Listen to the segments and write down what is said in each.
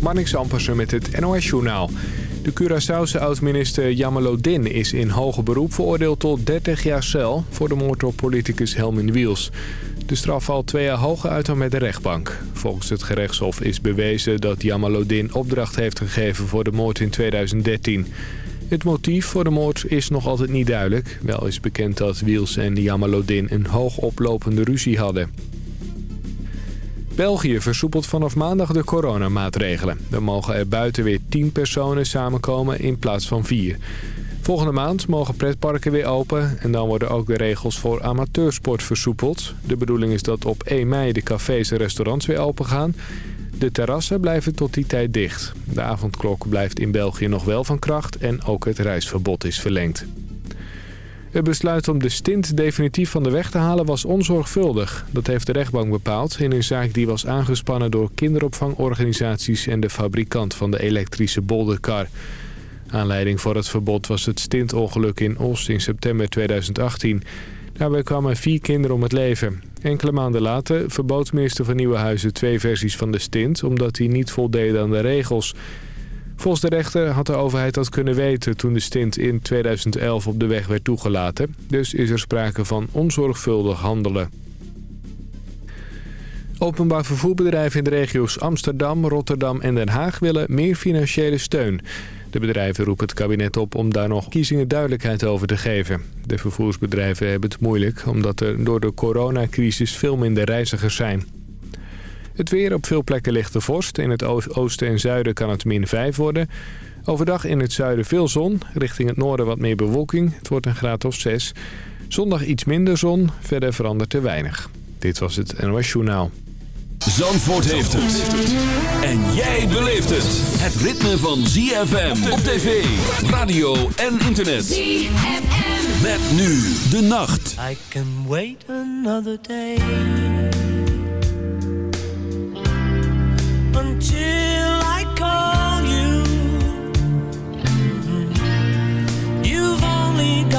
Marnix Ampersen met het NOS-journaal. De Curaçaose oud-minister Din is in hoger beroep veroordeeld tot 30 jaar cel... voor de moord op politicus Helmin Wiels. De straf valt twee jaar hoger uit dan met de rechtbank. Volgens het gerechtshof is bewezen dat Din opdracht heeft gegeven voor de moord in 2013. Het motief voor de moord is nog altijd niet duidelijk. Wel is bekend dat Wiels en Din een hoogoplopende ruzie hadden. België versoepelt vanaf maandag de coronamaatregelen. Er mogen er buiten weer 10 personen samenkomen in plaats van 4. Volgende maand mogen pretparken weer open en dan worden ook de regels voor amateursport versoepeld. De bedoeling is dat op 1 mei de cafés en restaurants weer open gaan. De terrassen blijven tot die tijd dicht. De avondklok blijft in België nog wel van kracht en ook het reisverbod is verlengd. Het besluit om de stint definitief van de weg te halen was onzorgvuldig. Dat heeft de rechtbank bepaald in een zaak die was aangespannen door kinderopvangorganisaties en de fabrikant van de elektrische bolderkar. Aanleiding voor het verbod was het stintongeluk in Os in september 2018. Daarbij kwamen vier kinderen om het leven. Enkele maanden later verbood minister van Nieuwenhuizen twee versies van de stint... omdat die niet voldeden aan de regels. Volgens de rechter had de overheid dat kunnen weten toen de stint in 2011 op de weg werd toegelaten. Dus is er sprake van onzorgvuldig handelen. Openbaar vervoerbedrijven in de regio's Amsterdam, Rotterdam en Den Haag willen meer financiële steun. De bedrijven roepen het kabinet op om daar nog kiezingen duidelijkheid over te geven. De vervoersbedrijven hebben het moeilijk omdat er door de coronacrisis veel minder reizigers zijn. Het weer op veel plekken ligt de vorst. In het oosten en zuiden kan het min 5 worden. Overdag in het zuiden veel zon. Richting het noorden wat meer bewolking. Het wordt een graad of 6. Zondag iets minder zon. Verder verandert er weinig. Dit was het NOS Journaal. Zandvoort heeft het. En jij beleeft het. Het ritme van ZFM op tv, radio en internet. ZFM. Met nu de nacht. I can wait another day.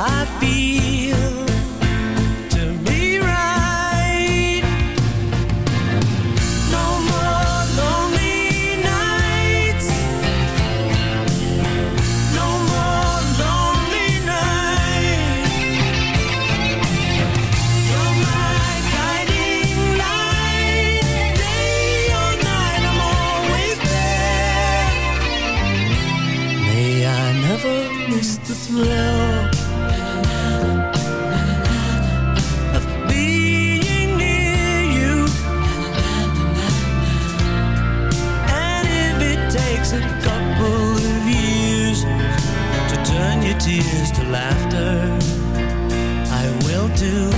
I feel. Do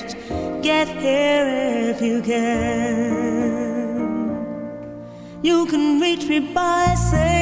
get here if you can. You can reach me by saying.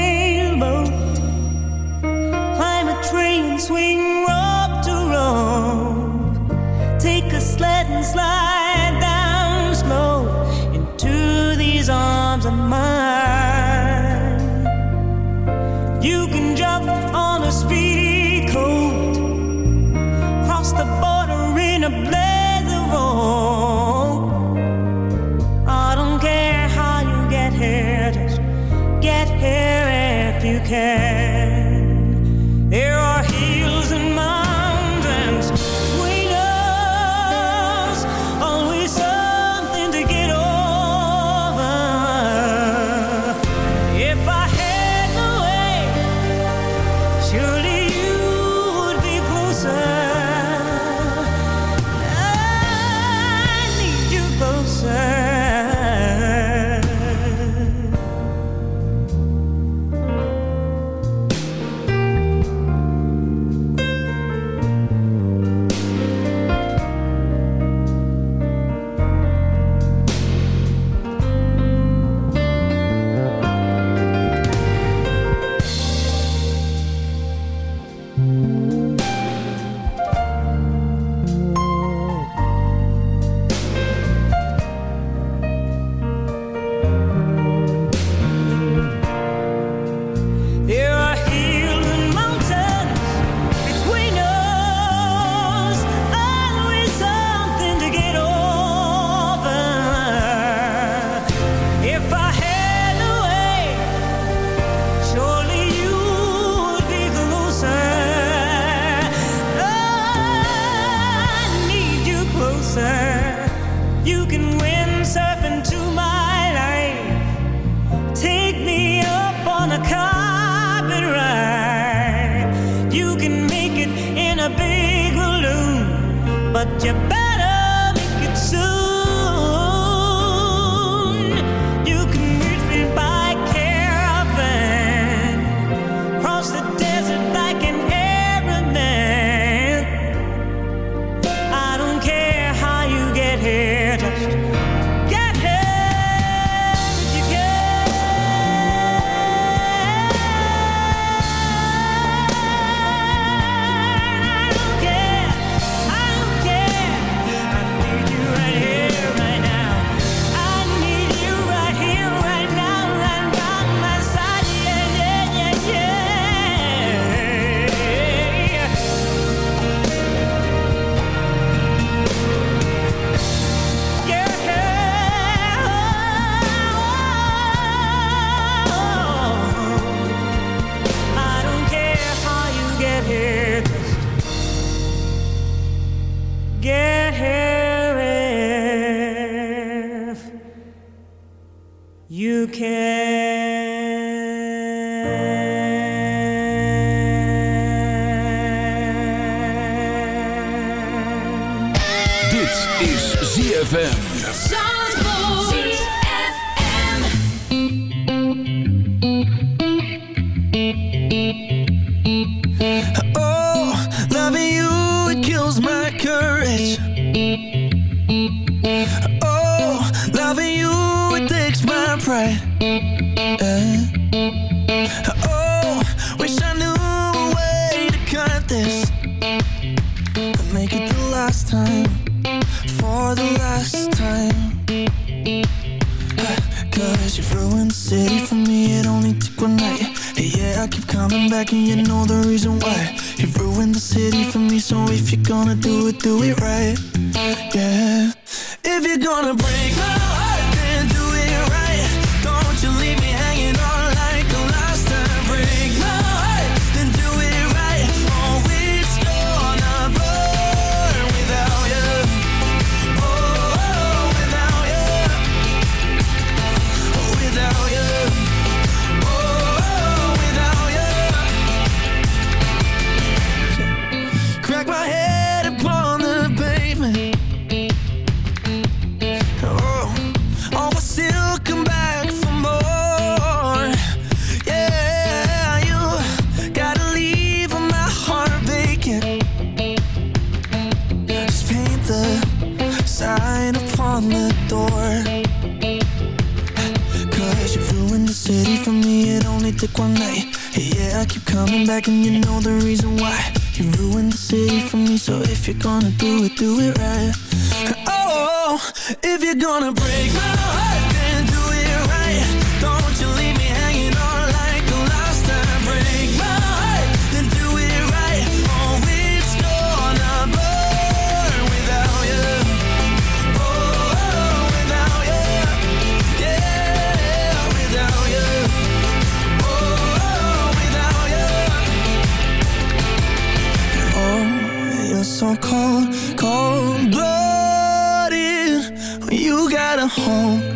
on the door. Cause you ruined the city for me, it only took one night. Yeah, I keep coming back and you know the reason why. You ruined the city for me, so if you're gonna do it, do it right. Oh, if you're gonna break my so cold, cold blooded. You got a home.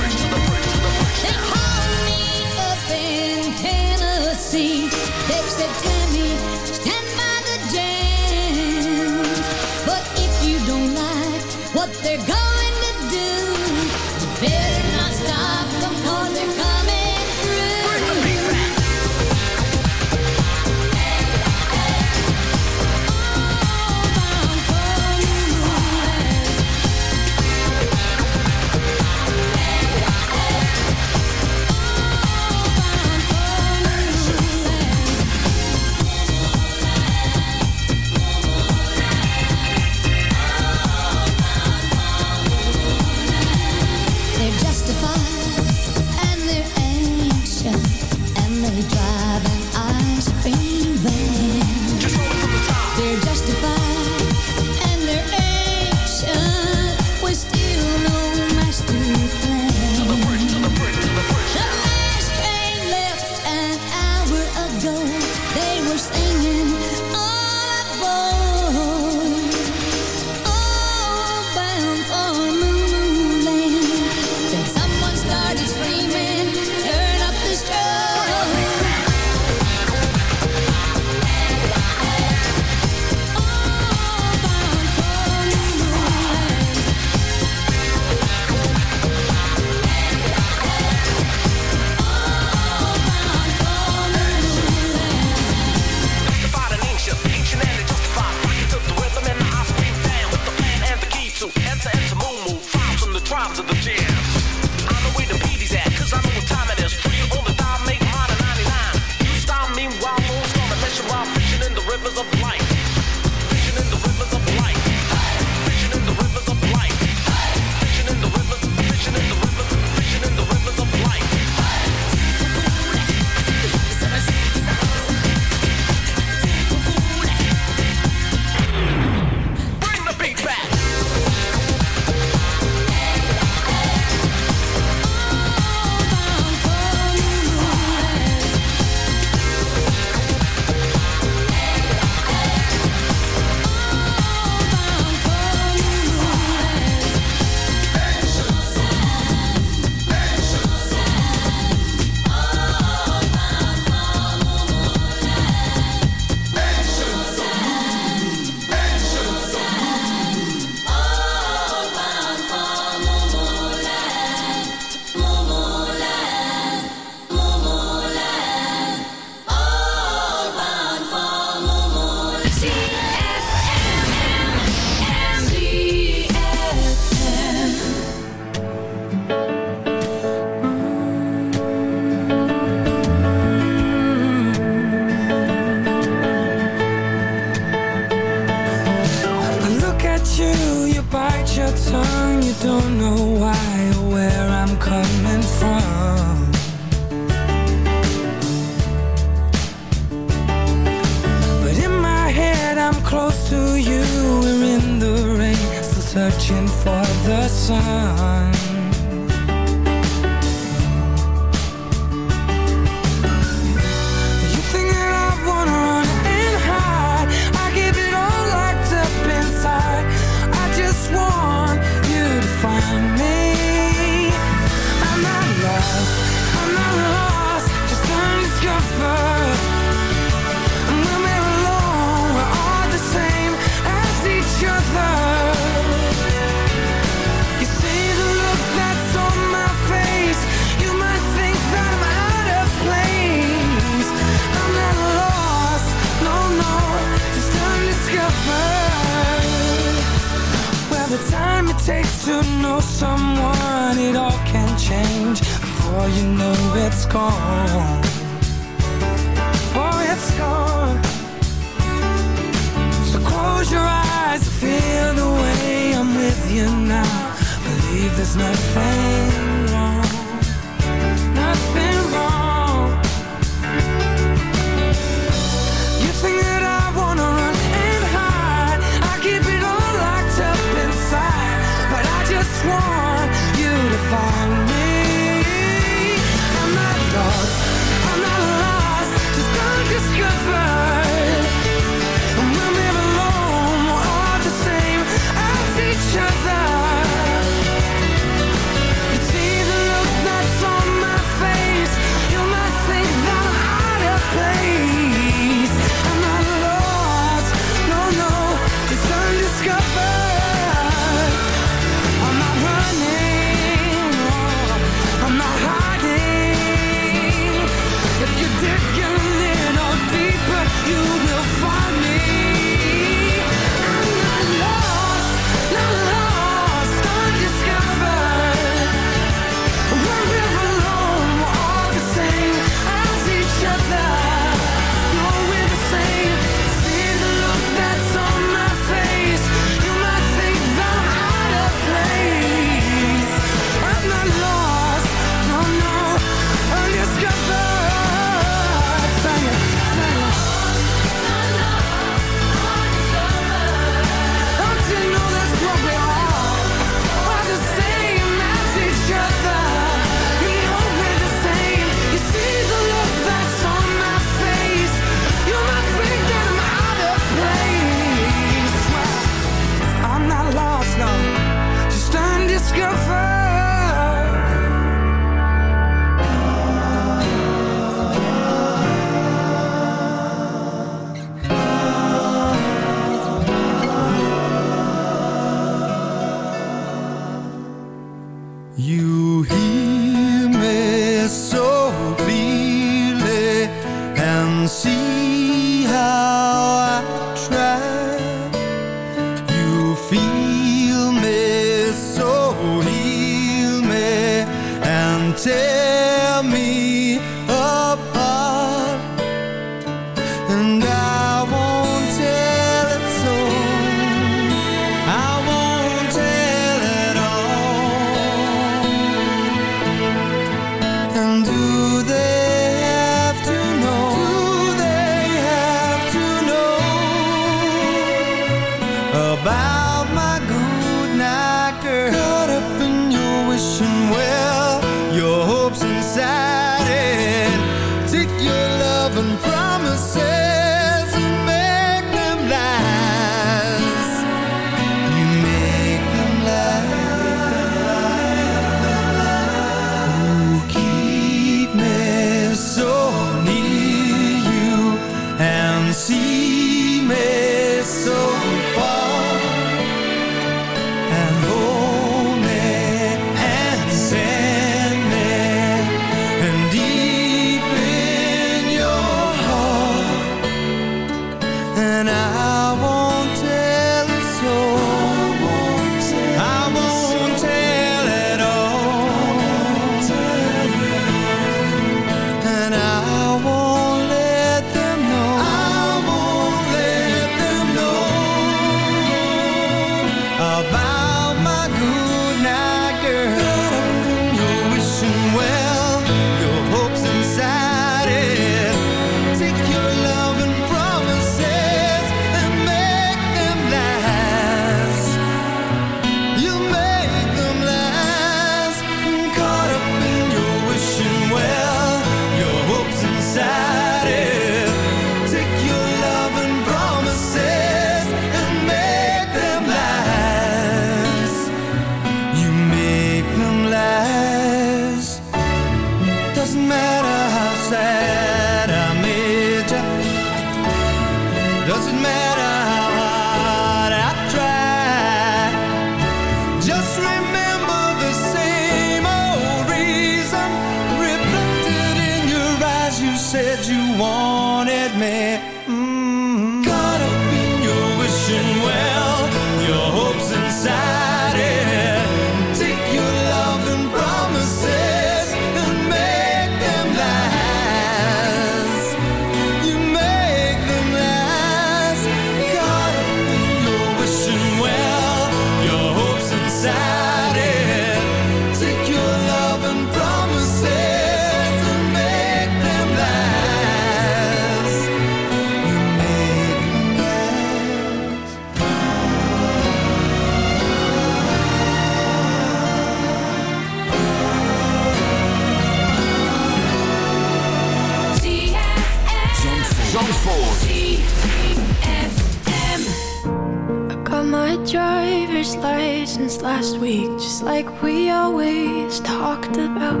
week, just like we always talked about.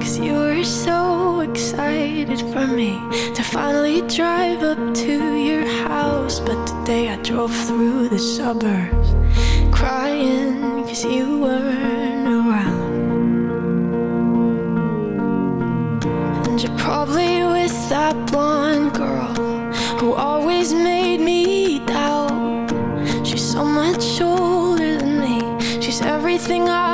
Cause you were so excited for me to finally drive up to your house. But today I drove through the suburbs crying cause you weren't around. And you're probably with that blonde girl who always made everything I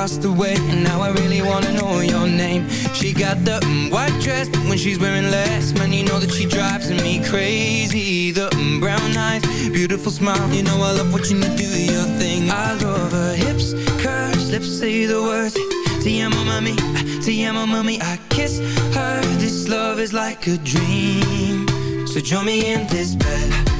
Across the way, and now I really wanna know your name. She got the mm, white dress, but when she's wearing less, man, you know that she drives me crazy. The mm, brown eyes, beautiful smile, you know I love watching you do your thing. I love her hips, curves, lips say the words. Te amo, mami, te amo, mami. I kiss her. This love is like a dream. So join me in this bed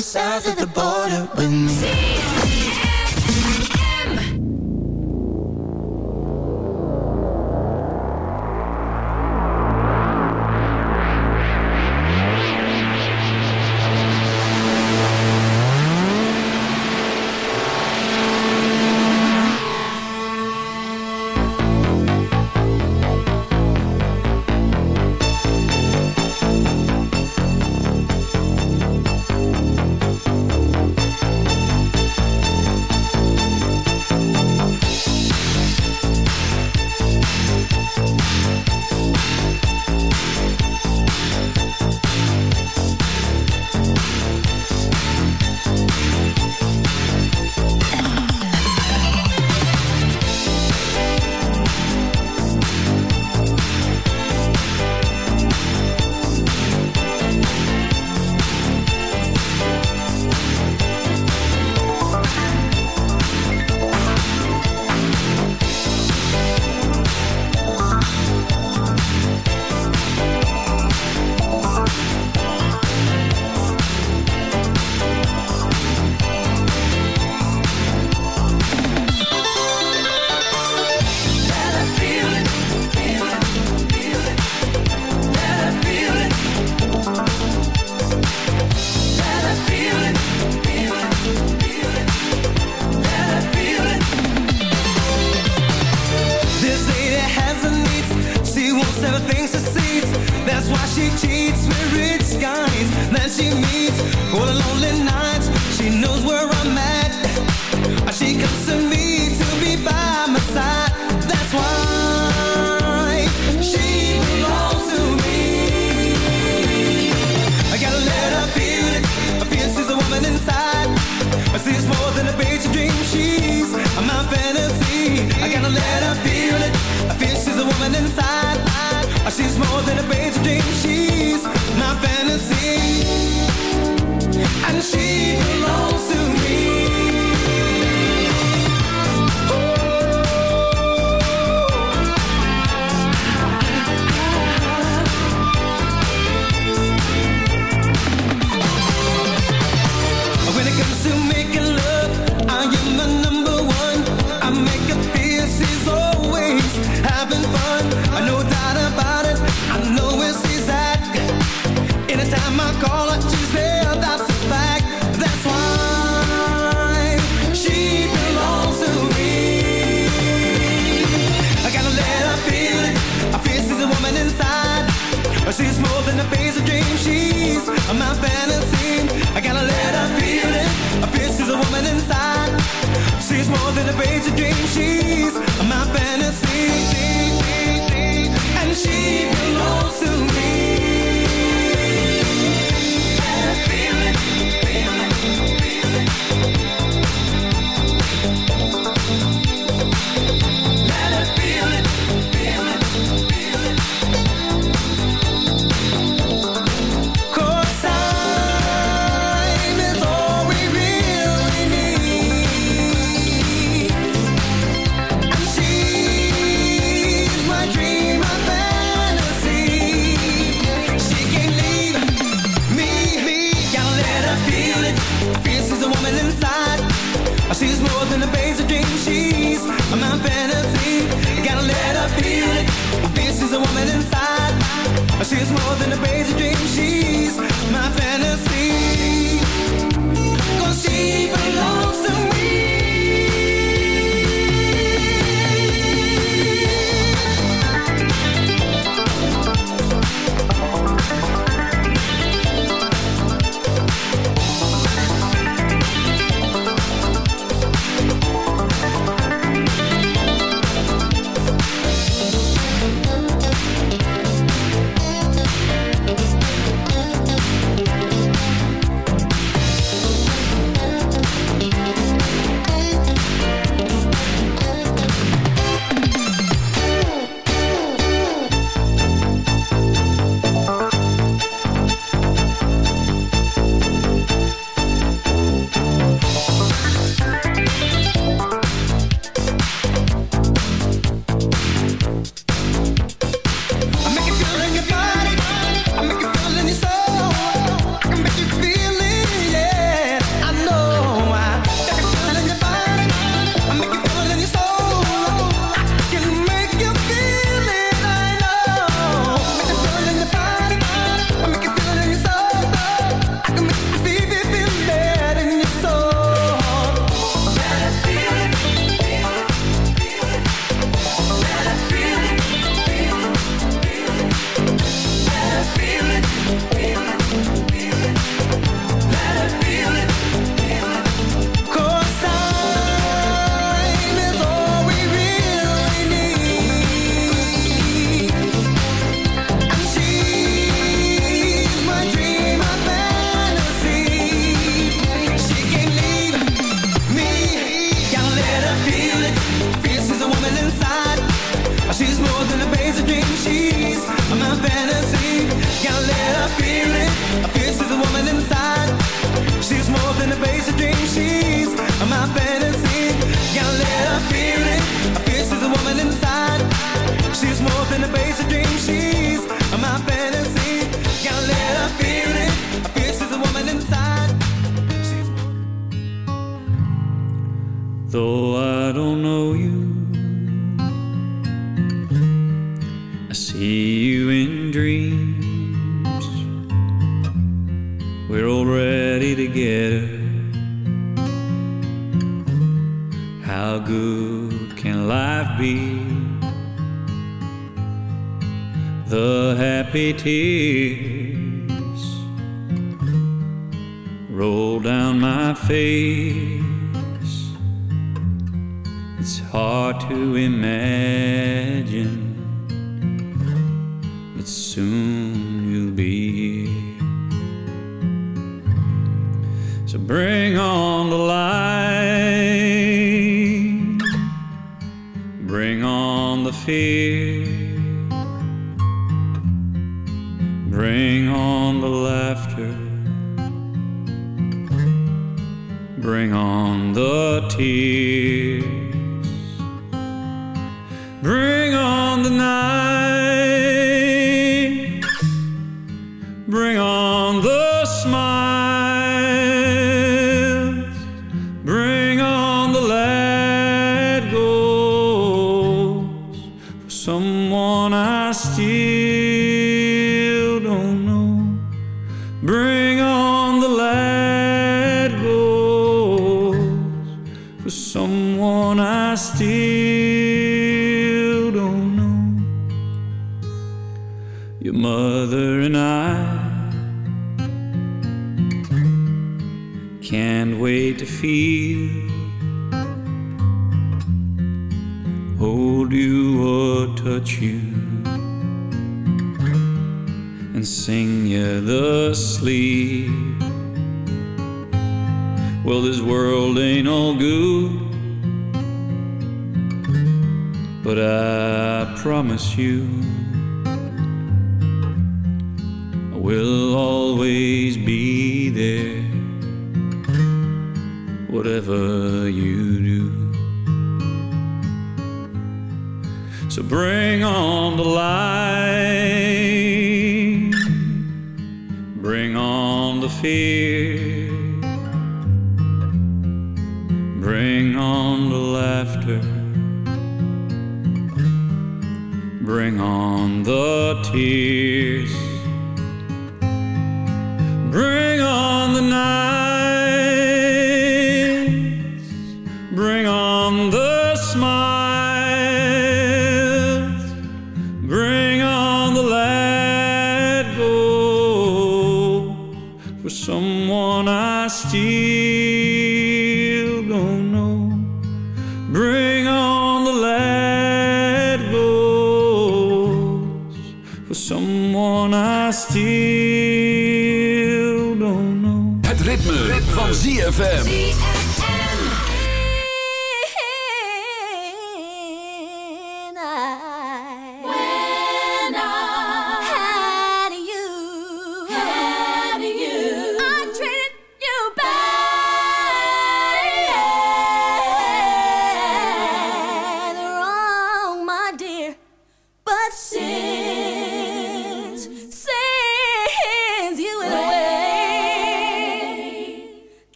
south of the border with me. Laughter, bring on the tears, bring promise you. The